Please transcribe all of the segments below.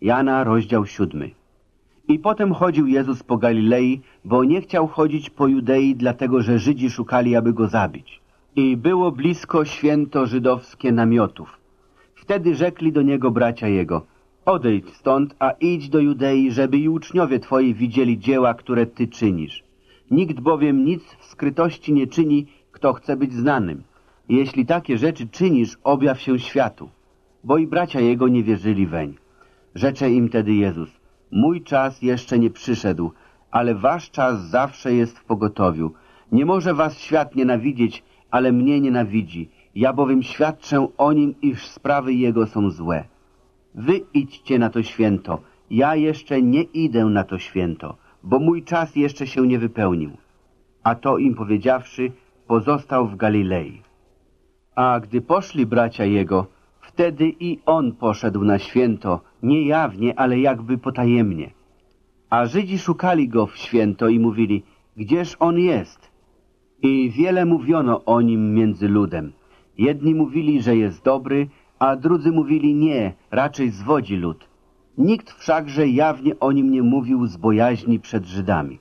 Jana, rozdział siódmy. I potem chodził Jezus po Galilei, bo nie chciał chodzić po Judei, dlatego że Żydzi szukali, aby go zabić. I było blisko święto żydowskie namiotów. Wtedy rzekli do niego bracia jego, odejdź stąd, a idź do Judei, żeby i uczniowie twoi widzieli dzieła, które ty czynisz. Nikt bowiem nic w skrytości nie czyni, kto chce być znanym. Jeśli takie rzeczy czynisz, objaw się światu. Bo i bracia jego nie wierzyli weń. Rzecze im tedy Jezus, mój czas jeszcze nie przyszedł, ale wasz czas zawsze jest w pogotowiu. Nie może was świat nienawidzieć, ale mnie nienawidzi. Ja bowiem świadczę o nim, iż sprawy jego są złe. Wy idźcie na to święto, ja jeszcze nie idę na to święto, bo mój czas jeszcze się nie wypełnił. A to im powiedziawszy, pozostał w Galilei. A gdy poszli bracia jego, wtedy i on poszedł na święto, nie jawnie, ale jakby potajemnie. A Żydzi szukali go w święto i mówili, gdzież on jest? I wiele mówiono o nim między ludem. Jedni mówili, że jest dobry, a drudzy mówili nie, raczej zwodzi lud. Nikt wszakże jawnie o nim nie mówił z bojaźni przed Żydami.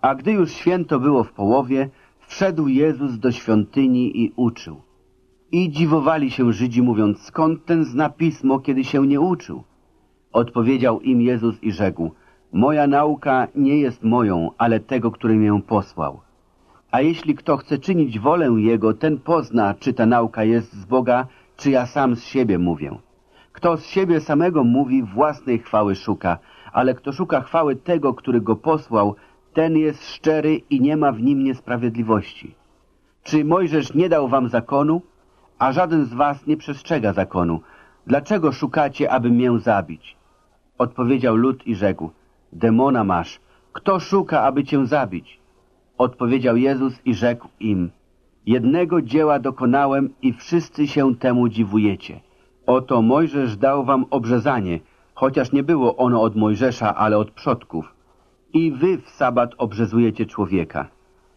A gdy już święto było w połowie, wszedł Jezus do świątyni i uczył. I dziwowali się Żydzi, mówiąc, skąd ten zna pismo, kiedy się nie uczył? Odpowiedział im Jezus i rzekł, moja nauka nie jest moją, ale tego, który mię posłał. A jeśli kto chce czynić wolę Jego, ten pozna, czy ta nauka jest z Boga, czy ja sam z siebie mówię. Kto z siebie samego mówi, własnej chwały szuka, ale kto szuka chwały tego, który go posłał, ten jest szczery i nie ma w nim niesprawiedliwości. Czy Mojżesz nie dał wam zakonu? A żaden z was nie przestrzega zakonu. Dlaczego szukacie, aby mię zabić? Odpowiedział lud i rzekł, demona masz. Kto szuka, aby cię zabić? Odpowiedział Jezus i rzekł im, jednego dzieła dokonałem i wszyscy się temu dziwujecie. Oto Mojżesz dał wam obrzezanie, chociaż nie było ono od Mojżesza, ale od przodków. I wy w sabat obrzezujecie człowieka.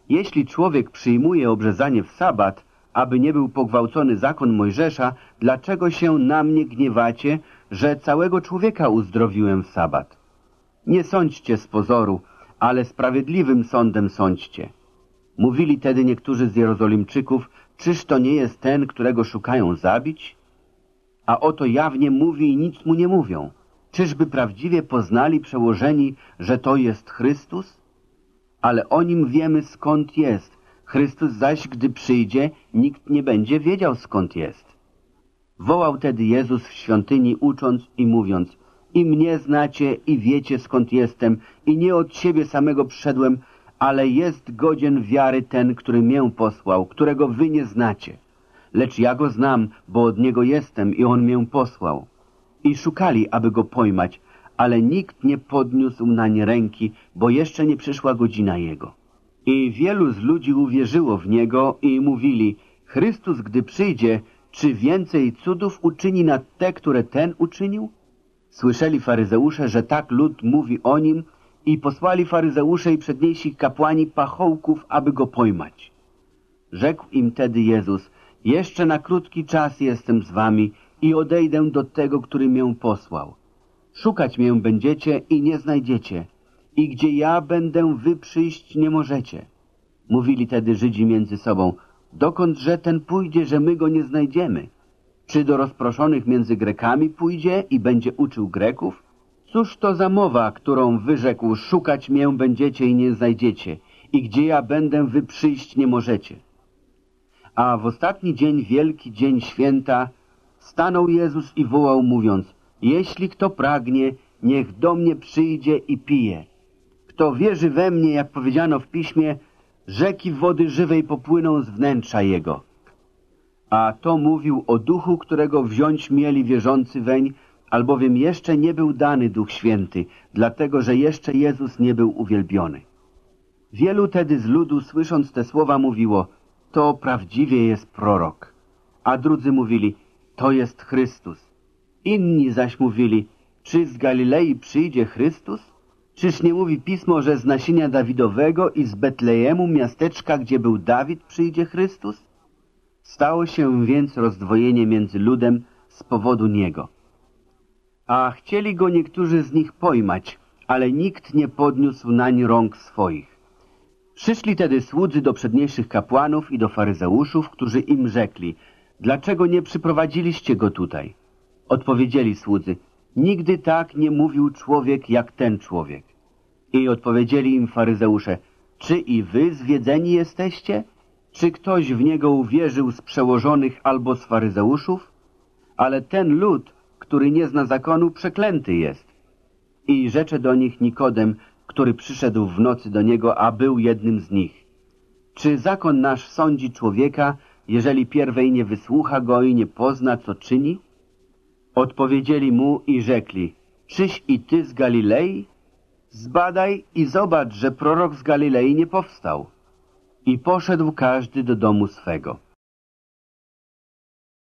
Jeśli człowiek przyjmuje obrzezanie w sabat, aby nie był pogwałcony zakon Mojżesza, dlaczego się na mnie gniewacie, że całego człowieka uzdrowiłem w sabat? Nie sądźcie z pozoru, ale sprawiedliwym sądem sądźcie. Mówili tedy niektórzy z Jerozolimczyków, czyż to nie jest ten, którego szukają zabić? A oto jawnie mówi i nic mu nie mówią. Czyżby prawdziwie poznali przełożeni, że to jest Chrystus? Ale o nim wiemy skąd jest. Chrystus zaś, gdy przyjdzie, nikt nie będzie wiedział skąd jest. Wołał tedy Jezus w świątyni, ucząc i mówiąc, i mnie znacie i wiecie skąd jestem i nie od siebie samego przyszedłem, ale jest godzien wiary ten, który mię posłał, którego wy nie znacie. Lecz ja go znam, bo od niego jestem i on mię posłał. I szukali, aby go pojmać, ale nikt nie podniósł nań ręki, bo jeszcze nie przyszła godzina jego. I wielu z ludzi uwierzyło w niego i mówili, Chrystus, gdy przyjdzie, czy więcej cudów uczyni nad te, które ten uczynił? Słyszeli faryzeusze, że tak lud mówi o nim i posłali faryzeusze i przedniejsi kapłani pachołków, aby go pojmać. Rzekł im tedy Jezus, jeszcze na krótki czas jestem z wami i odejdę do tego, który mię posłał. Szukać mię będziecie i nie znajdziecie, i gdzie ja będę, wy przyjść nie możecie. Mówili tedy Żydzi między sobą, dokądże ten pójdzie, że my go nie znajdziemy? Czy do rozproszonych między Grekami pójdzie i będzie uczył Greków? Cóż to za mowa, którą wyrzekł, szukać mię będziecie i nie znajdziecie, i gdzie ja będę, wy przyjść nie możecie. A w ostatni dzień, wielki dzień święta, stanął Jezus i wołał, mówiąc, jeśli kto pragnie, niech do mnie przyjdzie i pije. Kto wierzy we mnie, jak powiedziano w piśmie, rzeki wody żywej popłyną z wnętrza jego a to mówił o duchu, którego wziąć mieli wierzący weń, albowiem jeszcze nie był dany Duch Święty, dlatego że jeszcze Jezus nie był uwielbiony. Wielu tedy z ludu, słysząc te słowa, mówiło, to prawdziwie jest prorok. A drudzy mówili, to jest Chrystus. Inni zaś mówili, czy z Galilei przyjdzie Chrystus? Czyż nie mówi Pismo, że z nasienia Dawidowego i z Betlejemu, miasteczka, gdzie był Dawid, przyjdzie Chrystus? Stało się więc rozdwojenie między ludem z powodu niego. A chcieli go niektórzy z nich pojmać, ale nikt nie podniósł nań rąk swoich. Przyszli tedy słudzy do przedniejszych kapłanów i do faryzeuszów, którzy im rzekli, dlaczego nie przyprowadziliście go tutaj? Odpowiedzieli słudzy, nigdy tak nie mówił człowiek jak ten człowiek. I odpowiedzieli im faryzeusze, czy i wy zwiedzeni jesteście? Czy ktoś w niego uwierzył z przełożonych albo z faryzeuszów? Ale ten lud, który nie zna zakonu, przeklęty jest. I rzecze do nich Nikodem, który przyszedł w nocy do niego, a był jednym z nich. Czy zakon nasz sądzi człowieka, jeżeli pierwej nie wysłucha go i nie pozna, co czyni? Odpowiedzieli mu i rzekli, czyś i ty z Galilei? Zbadaj i zobacz, że prorok z Galilei nie powstał. I poszedł każdy do domu swego.